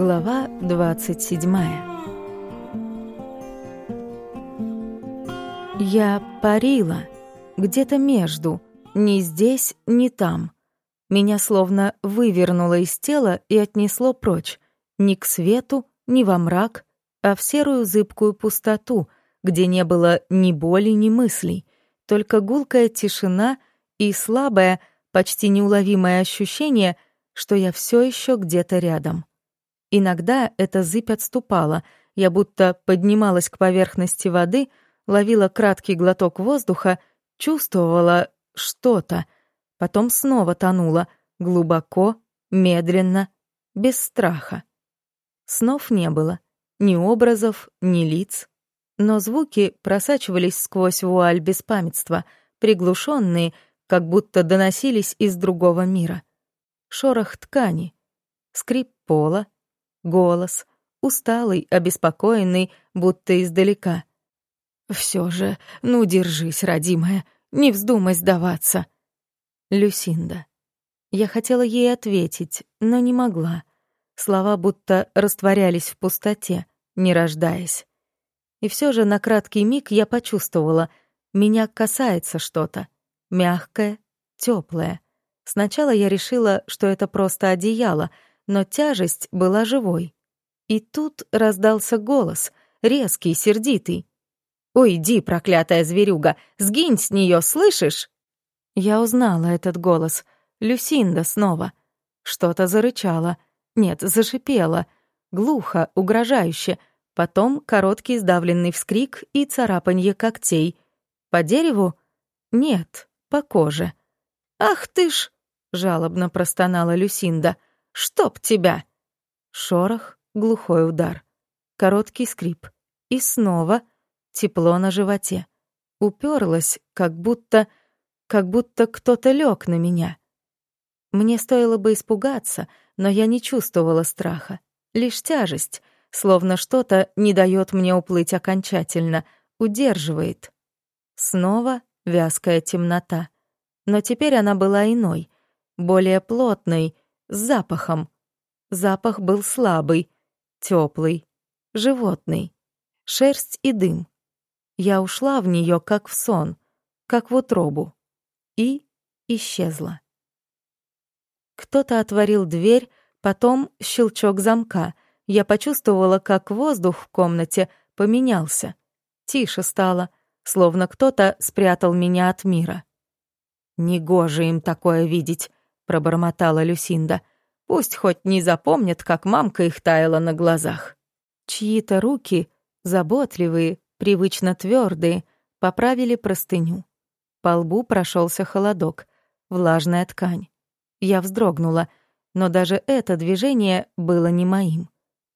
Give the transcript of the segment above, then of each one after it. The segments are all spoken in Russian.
Глава 27 Я парила, где-то между, ни здесь, ни там. Меня словно вывернуло из тела и отнесло прочь, ни к свету, ни во мрак, а в серую зыбкую пустоту, где не было ни боли, ни мыслей, только гулкая тишина и слабое, почти неуловимое ощущение, что я все еще где-то рядом. Иногда эта зыбь отступала, я будто поднималась к поверхности воды, ловила краткий глоток воздуха, чувствовала что-то, потом снова тонула, глубоко, медленно, без страха. Снов не было, ни образов, ни лиц, но звуки просачивались сквозь вуаль беспамятства, приглушенные, как будто доносились из другого мира. Шорох ткани, скрип пола, голос, усталый, обеспокоенный, будто издалека. Все же, ну держись, родимая, не вздумай сдаваться. Люсинда. Я хотела ей ответить, но не могла. Слова будто растворялись в пустоте, не рождаясь. И все же на краткий миг я почувствовала, меня касается что-то. Мягкое, теплое. Сначала я решила, что это просто одеяло — но тяжесть была живой. И тут раздался голос, резкий, сердитый. «Ой, иди, проклятая зверюга, сгинь с нее, слышишь?» Я узнала этот голос. Люсинда снова. Что-то зарычало. Нет, зашипело. Глухо, угрожающе. Потом короткий сдавленный вскрик и царапанье когтей. По дереву? Нет, по коже. «Ах ты ж!» — жалобно простонала Люсинда — Чтоб тебя!» Шорох, глухой удар. Короткий скрип. И снова тепло на животе. Уперлась, как будто... как будто кто-то лег на меня. Мне стоило бы испугаться, но я не чувствовала страха. Лишь тяжесть, словно что-то не дает мне уплыть окончательно, удерживает. Снова вязкая темнота. Но теперь она была иной, более плотной, с запахом. Запах был слабый, теплый, животный. Шерсть и дым. Я ушла в нее, как в сон, как в утробу. И исчезла. Кто-то отворил дверь, потом щелчок замка. Я почувствовала, как воздух в комнате поменялся. Тише стало, словно кто-то спрятал меня от мира. «Негоже им такое видеть», пробормотала Люсинда. Пусть хоть не запомнят, как мамка их таяла на глазах. Чьи-то руки, заботливые, привычно твердые, поправили простыню. По лбу прошелся холодок, влажная ткань. Я вздрогнула, но даже это движение было не моим.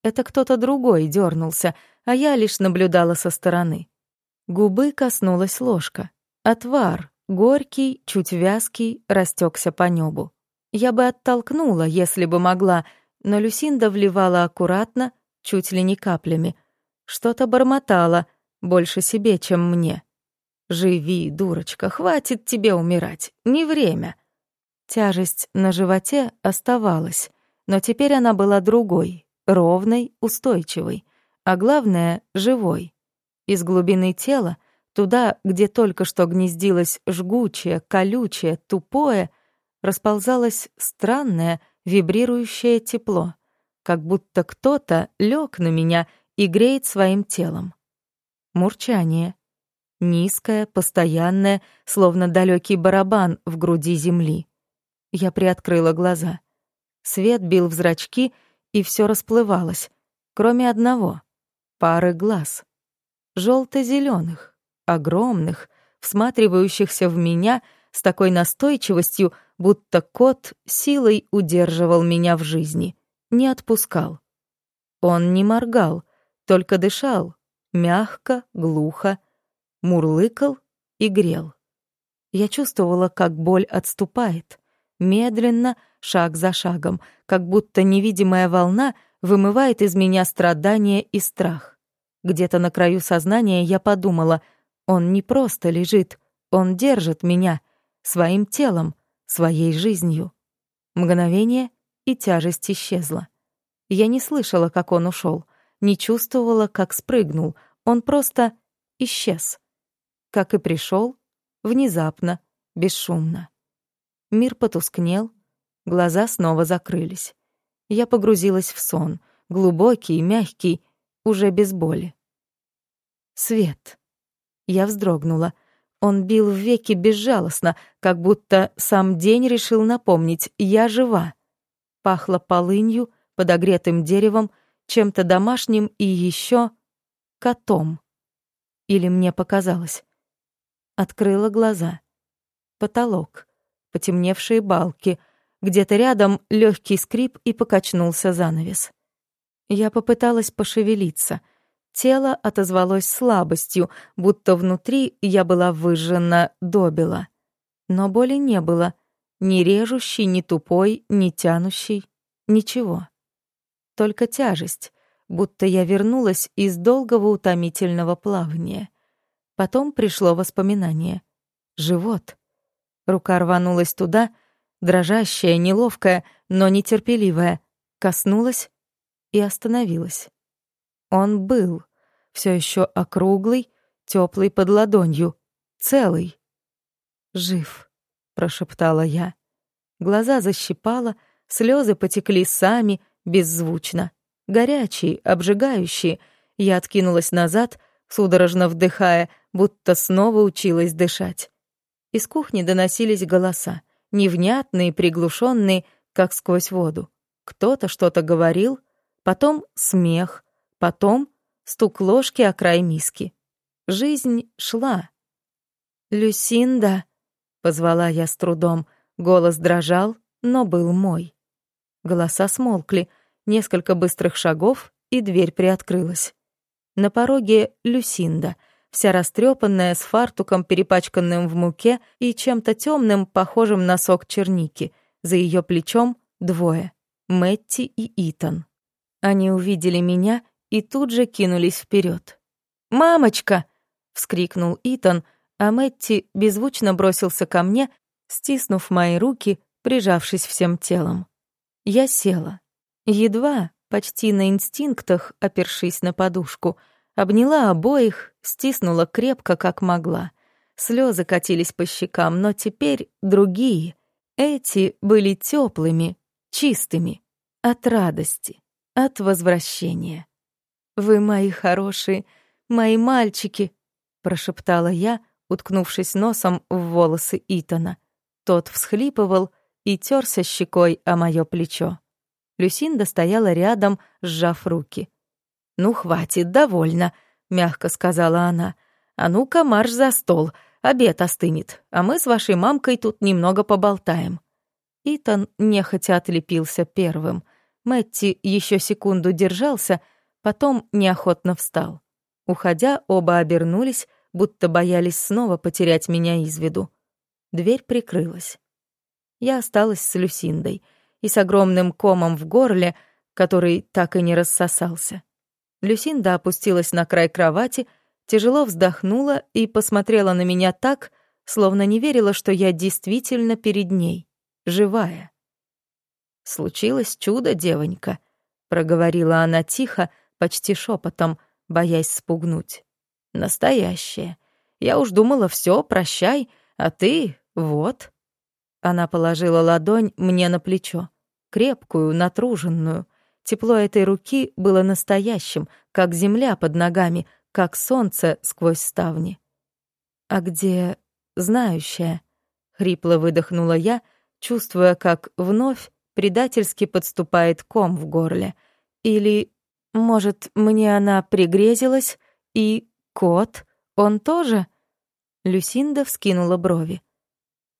Это кто-то другой дернулся, а я лишь наблюдала со стороны. Губы коснулась ложка. Отвар, горький, чуть вязкий, растекся по небу. Я бы оттолкнула, если бы могла, но Люсинда вливала аккуратно, чуть ли не каплями. Что-то бормотала, больше себе, чем мне. «Живи, дурочка, хватит тебе умирать, не время». Тяжесть на животе оставалась, но теперь она была другой, ровной, устойчивой, а главное — живой. Из глубины тела, туда, где только что гнездилось жгучее, колючее, тупое — расползалось странное вибрирующее тепло, как будто кто-то лег на меня и греет своим телом. Мурчание. Низкое, постоянное, словно далекий барабан в груди земли. Я приоткрыла глаза. Свет бил в зрачки, и все расплывалось, кроме одного — пары глаз. Желто-зеленых, огромных, всматривающихся в меня с такой настойчивостью, будто кот силой удерживал меня в жизни, не отпускал. Он не моргал, только дышал, мягко, глухо, мурлыкал и грел. Я чувствовала, как боль отступает, медленно, шаг за шагом, как будто невидимая волна вымывает из меня страдания и страх. Где-то на краю сознания я подумала, он не просто лежит, он держит меня своим телом, своей жизнью. Мгновение, и тяжесть исчезла. Я не слышала, как он ушел, не чувствовала, как спрыгнул. Он просто исчез. Как и пришел, внезапно, бесшумно. Мир потускнел, глаза снова закрылись. Я погрузилась в сон, глубокий, мягкий, уже без боли. Свет. Я вздрогнула. Он бил в веки безжалостно, как будто сам день решил напомнить «я жива». Пахло полынью, подогретым деревом, чем-то домашним и еще котом. Или мне показалось. Открыла глаза. Потолок, потемневшие балки, где-то рядом легкий скрип и покачнулся занавес. Я попыталась пошевелиться. Тело отозвалось слабостью, будто внутри я была выжжена добела. Но боли не было, ни режущей, ни тупой, ни тянущей, ничего. Только тяжесть, будто я вернулась из долгого утомительного плавания. Потом пришло воспоминание. Живот. Рука рванулась туда, дрожащая, неловкая, но нетерпеливая, коснулась и остановилась. Он был, все еще округлый, теплый под ладонью, целый. «Жив», — прошептала я. Глаза защипала, слезы потекли сами, беззвучно. Горячие, обжигающие. Я откинулась назад, судорожно вдыхая, будто снова училась дышать. Из кухни доносились голоса, невнятные, приглушенные, как сквозь воду. Кто-то что-то говорил — потом смех, потом стук ложки о край миски. Жизнь шла. «Люсинда», — позвала я с трудом, голос дрожал, но был мой. Голоса смолкли, несколько быстрых шагов, и дверь приоткрылась. На пороге Люсинда, вся растрепанная, с фартуком, перепачканным в муке и чем-то темным, похожим на сок черники. За ее плечом двое — Мэтти и Итан. Они увидели меня и тут же кинулись вперед. «Мамочка!» — вскрикнул Итан, а Мэтти беззвучно бросился ко мне, стиснув мои руки, прижавшись всем телом. Я села. Едва, почти на инстинктах, опершись на подушку, обняла обоих, стиснула крепко, как могла. Слезы катились по щекам, но теперь другие. Эти были теплыми, чистыми, от радости от возвращения. «Вы мои хорошие, мои мальчики», — прошептала я, уткнувшись носом в волосы Итана. Тот всхлипывал и терся щекой о мое плечо. Люсинда стояла рядом, сжав руки. «Ну, хватит, довольно», — мягко сказала она. «А ну-ка, марш за стол, обед остынет, а мы с вашей мамкой тут немного поболтаем». Итан нехотя отлепился первым. Мэтти еще секунду держался, потом неохотно встал. Уходя, оба обернулись, будто боялись снова потерять меня из виду. Дверь прикрылась. Я осталась с Люсиндой и с огромным комом в горле, который так и не рассосался. Люсинда опустилась на край кровати, тяжело вздохнула и посмотрела на меня так, словно не верила, что я действительно перед ней, живая. «Случилось чудо, девонька», — проговорила она тихо, почти шепотом, боясь спугнуть. «Настоящее. Я уж думала, все, прощай, а ты вот». Она положила ладонь мне на плечо, крепкую, натруженную. Тепло этой руки было настоящим, как земля под ногами, как солнце сквозь ставни. «А где знающая?» — хрипло выдохнула я, чувствуя, как вновь предательски подступает ком в горле. Или, может, мне она пригрезилась, и кот, он тоже? Люсинда вскинула брови.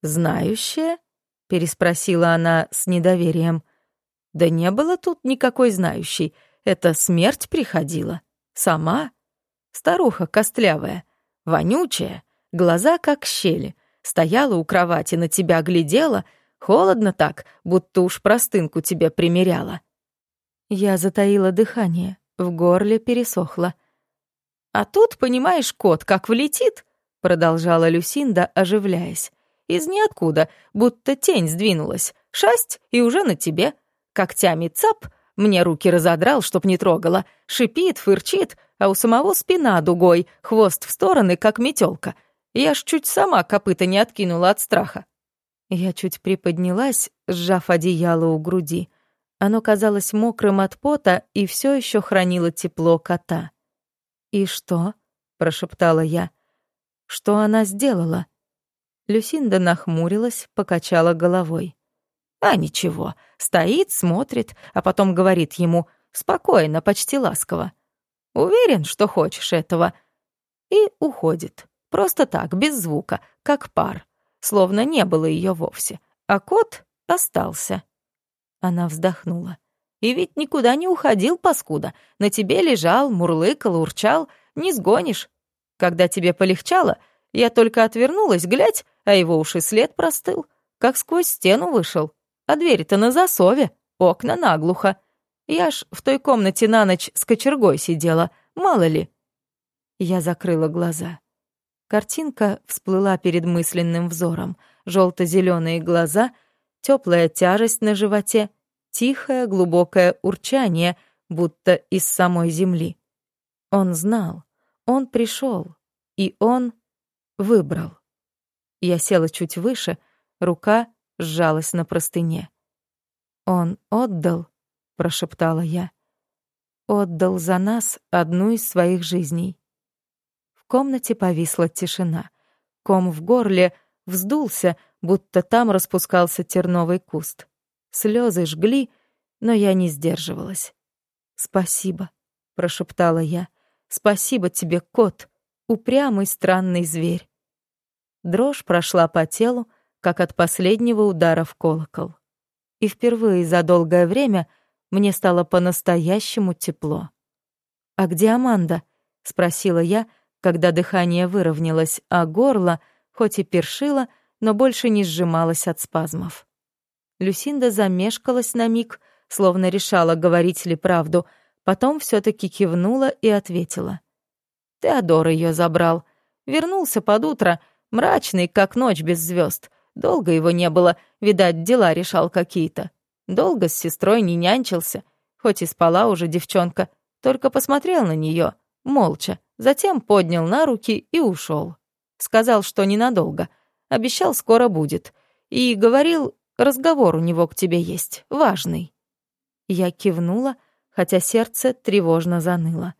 «Знающая?» — переспросила она с недоверием. «Да не было тут никакой знающей. Это смерть приходила. Сама. Старуха костлявая, вонючая, глаза как щели. Стояла у кровати, на тебя глядела — Холодно так, будто уж простынку тебе примеряла. Я затаила дыхание, в горле пересохло. «А тут, понимаешь, кот как влетит», — продолжала Люсинда, оживляясь. «Из ниоткуда, будто тень сдвинулась. Шасть, и уже на тебе. Когтями цап, Мне руки разодрал, чтоб не трогала. Шипит, фырчит, а у самого спина дугой, хвост в стороны, как метелка. Я ж чуть сама копыта не откинула от страха. Я чуть приподнялась, сжав одеяло у груди. Оно казалось мокрым от пота и все еще хранило тепло кота. «И что?» — прошептала я. «Что она сделала?» Люсинда нахмурилась, покачала головой. А ничего, стоит, смотрит, а потом говорит ему спокойно, почти ласково. «Уверен, что хочешь этого?» И уходит. Просто так, без звука, как пар. Словно не было ее вовсе. А кот остался. Она вздохнула. «И ведь никуда не уходил, паскуда. На тебе лежал, мурлыкал, урчал. Не сгонишь. Когда тебе полегчало, я только отвернулась, глядь, а его уж и след простыл, как сквозь стену вышел. А дверь-то на засове, окна наглухо. Я ж в той комнате на ночь с кочергой сидела, мало ли. Я закрыла глаза. Картинка всплыла перед мысленным взором. желто зеленые глаза, теплая тяжесть на животе, тихое глубокое урчание, будто из самой земли. Он знал, он пришел, и он выбрал. Я села чуть выше, рука сжалась на простыне. «Он отдал», — прошептала я, — «отдал за нас одну из своих жизней». В комнате повисла тишина. Ком в горле вздулся, будто там распускался терновый куст. Слезы жгли, но я не сдерживалась. «Спасибо», — прошептала я. «Спасибо тебе, кот, упрямый странный зверь». Дрожь прошла по телу, как от последнего удара в колокол. И впервые за долгое время мне стало по-настоящему тепло. «А где Аманда?» — спросила я, когда дыхание выровнялось, а горло, хоть и першило, но больше не сжималось от спазмов. Люсинда замешкалась на миг, словно решала, говорить ли правду, потом все таки кивнула и ответила. «Теодор ее забрал. Вернулся под утро, Мрачный, как ночь без звезд. Долго его не было, видать, дела решал какие-то. Долго с сестрой не нянчился, хоть и спала уже девчонка, только посмотрел на нее, молча, затем поднял на руки и ушел. Сказал, что ненадолго, обещал, скоро будет. И говорил, разговор у него к тебе есть, важный. Я кивнула, хотя сердце тревожно заныло.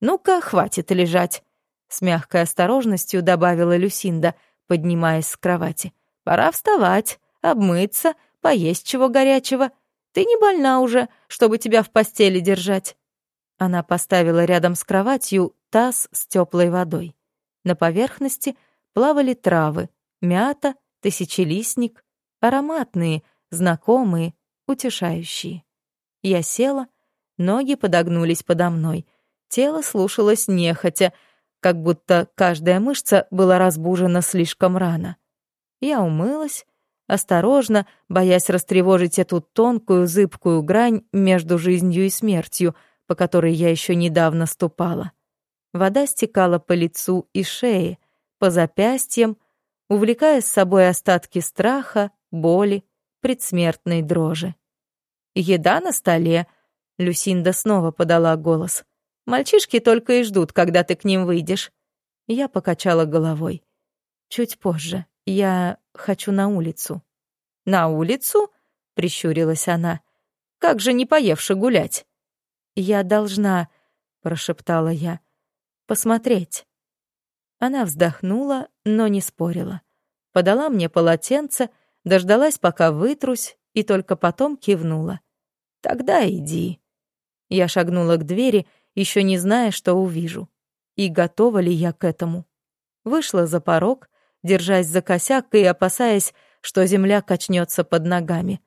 «Ну-ка, хватит лежать. С мягкой осторожностью добавила Люсинда, поднимаясь с кровати. «Пора вставать, обмыться, поесть чего горячего. Ты не больна уже, чтобы тебя в постели держать». Она поставила рядом с кроватью таз с теплой водой. На поверхности плавали травы, мята, тысячелистник, ароматные, знакомые, утешающие. Я села, ноги подогнулись подо мной, тело слушалось нехотя, как будто каждая мышца была разбужена слишком рано. Я умылась, осторожно, боясь растревожить эту тонкую, зыбкую грань между жизнью и смертью, по которой я еще недавно ступала. Вода стекала по лицу и шее, по запястьям, увлекая с собой остатки страха, боли, предсмертной дрожи. «Еда на столе», — Люсинда снова подала голос. Мальчишки только и ждут, когда ты к ним выйдешь». Я покачала головой. «Чуть позже. Я хочу на улицу». «На улицу?» — прищурилась она. «Как же не поевши гулять?» «Я должна», — прошептала я, — «посмотреть». Она вздохнула, но не спорила. Подала мне полотенце, дождалась, пока вытрусь, и только потом кивнула. «Тогда иди». Я шагнула к двери еще не зная, что увижу. И готова ли я к этому? Вышла за порог, держась за косяк и опасаясь, что земля качнется под ногами.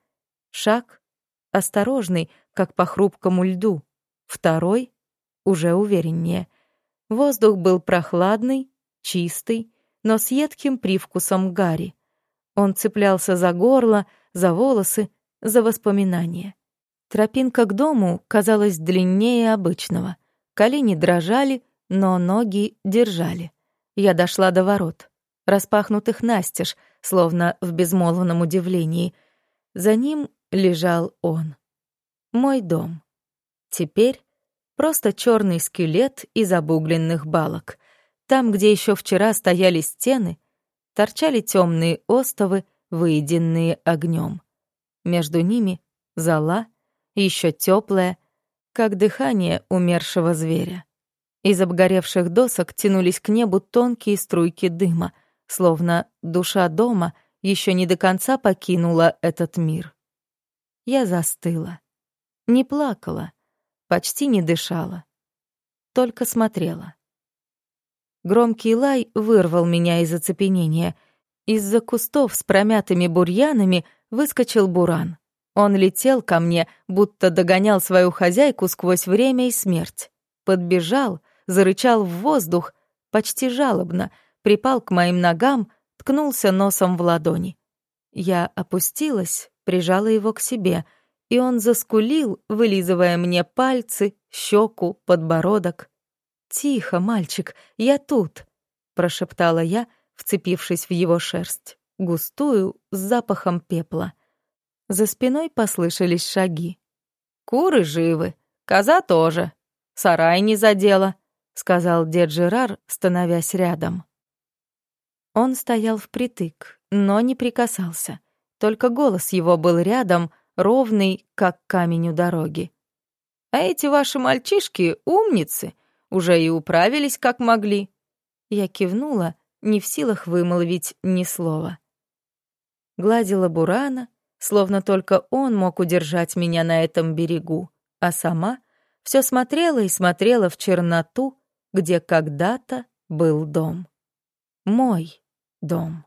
Шаг осторожный, как по хрупкому льду. Второй уже увереннее. Воздух был прохладный, чистый, но с едким привкусом гари. Он цеплялся за горло, за волосы, за воспоминания. Тропинка к дому казалась длиннее обычного. Колени дрожали, но ноги держали. Я дошла до ворот, распахнутых настежь, словно в безмолвном удивлении. За ним лежал он. Мой дом. Теперь просто черный скелет из обугленных балок. Там, где еще вчера стояли стены, торчали темные остовы, выеденные огнем. Между ними зола, еще теплая, как дыхание умершего зверя. Из обгоревших досок тянулись к небу тонкие струйки дыма, словно душа дома еще не до конца покинула этот мир. Я застыла. Не плакала, почти не дышала. Только смотрела. Громкий лай вырвал меня из оцепенения. Из-за кустов с промятыми бурьянами выскочил буран. Он летел ко мне, будто догонял свою хозяйку сквозь время и смерть. Подбежал, зарычал в воздух, почти жалобно, припал к моим ногам, ткнулся носом в ладони. Я опустилась, прижала его к себе, и он заскулил, вылизывая мне пальцы, щеку, подбородок. «Тихо, мальчик, я тут», — прошептала я, вцепившись в его шерсть, густую, с запахом пепла. За спиной послышались шаги. «Куры живы, коза тоже, сарай не задела», — сказал дед Жерар, становясь рядом. Он стоял впритык, но не прикасался. Только голос его был рядом, ровный, как камень у дороги. «А эти ваши мальчишки умницы, уже и управились как могли». Я кивнула, не в силах вымолвить ни слова. Гладила Бурана, словно только он мог удержать меня на этом берегу, а сама все смотрела и смотрела в черноту, где когда-то был дом. Мой дом.